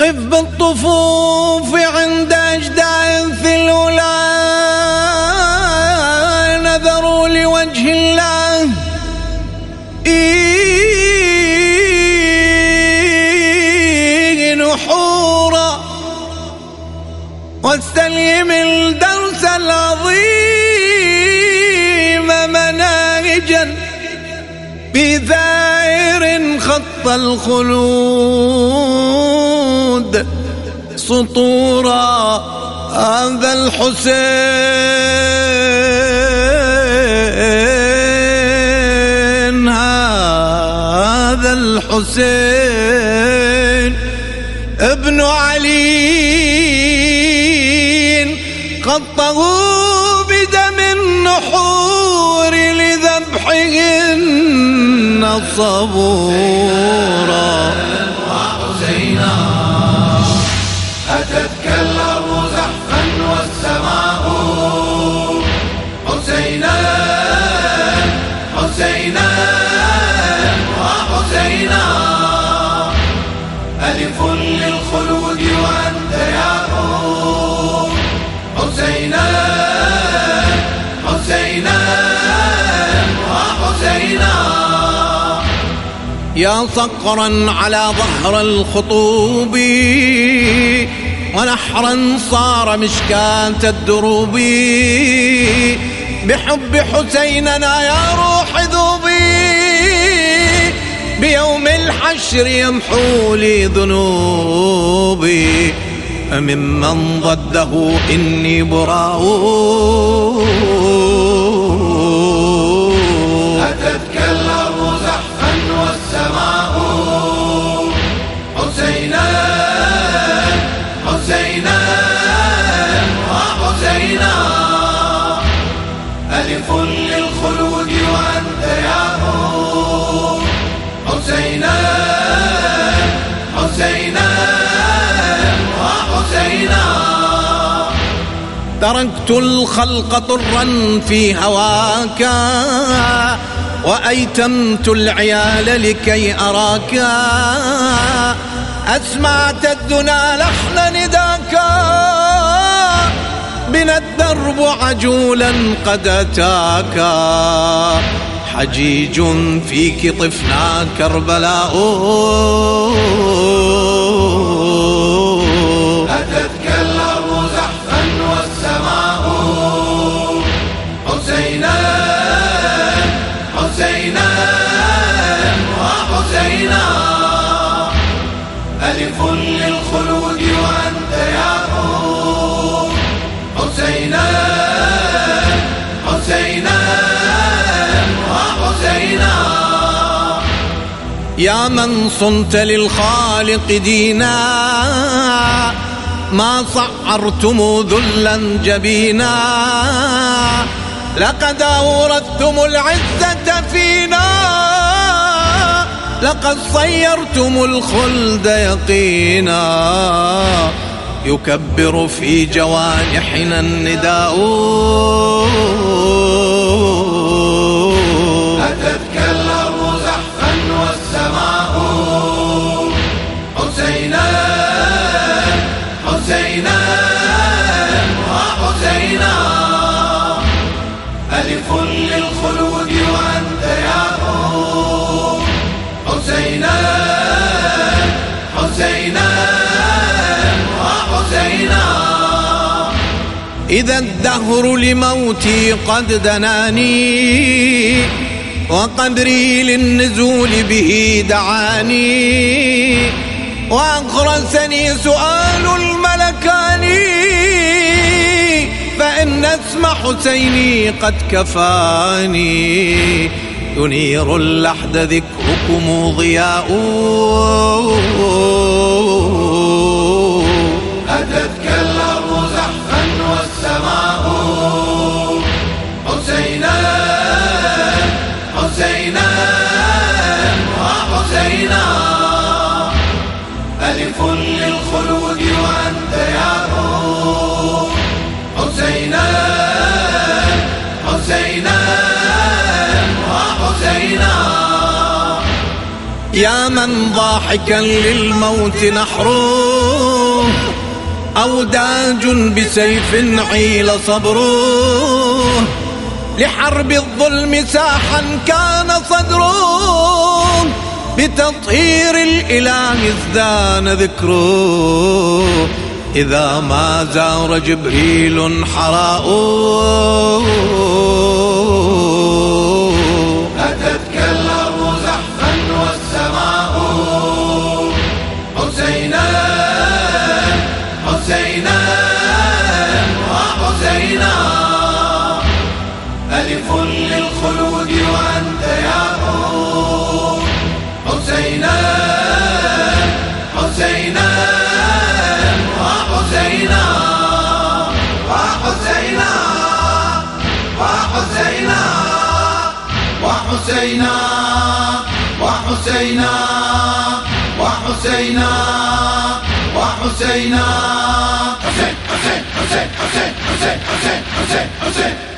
قف بالطفوف عند أجداث الأولى نذروا لوجه الله. إيه نحورا واستلهم الدرس العظيم مناهجا بثائر خط الخلود. سطورا هذا الحسين هذا الحسين. ابن علي قطه بدم النحور لذبحهن صبورا وحسينا أتتك الأرض زحفا والسماء. حسينا حسينا وحسينا. ألف للخلود وأنت ياء حسينا حسينا وحسينا. يا صقرا على ظهر الخطوب. ونحرا صار مشكاة الدروب. بحب حسيننا يا روح ذوبي بيوم الحشر يمحو لي ذنوبي ممن ضده إني براء. أتتك تركت الخلق طرا في هواك وأيتمت العيال لكي أراك. أسمعت الدنا لحن نداك بنا الدرب عجولا قد أتاك. حجيج فيك طفنا كربلاء. ألف للخلود وأنت ياء حسينا حسينا وحسينا يا من صنت للخالق دينا ما صعرتم ذلا جبينا. لقد أورثتم العزة فينا لقد صيرتم الخلد يقينا. يكبر في جوانحنا النداء. إذا الدهر لموتي قد دناني وقدري للنزول به دعاني. وأغرسني سؤال الملكان فإن اسم حسيني قد كفاني. ينير اللحد ذكركم ضياء. يا من ضاحكا للموت نحره أوداج بسيف عيل صبره لحرب الظلم ساحا كان صدره بتطهير الإله ازدان ذكره إذا ما زار جبريل حراؤه وحسينا وحسينا وحسينا وحسينا حسين حسين حسين حسين حسين حسين حسين حسين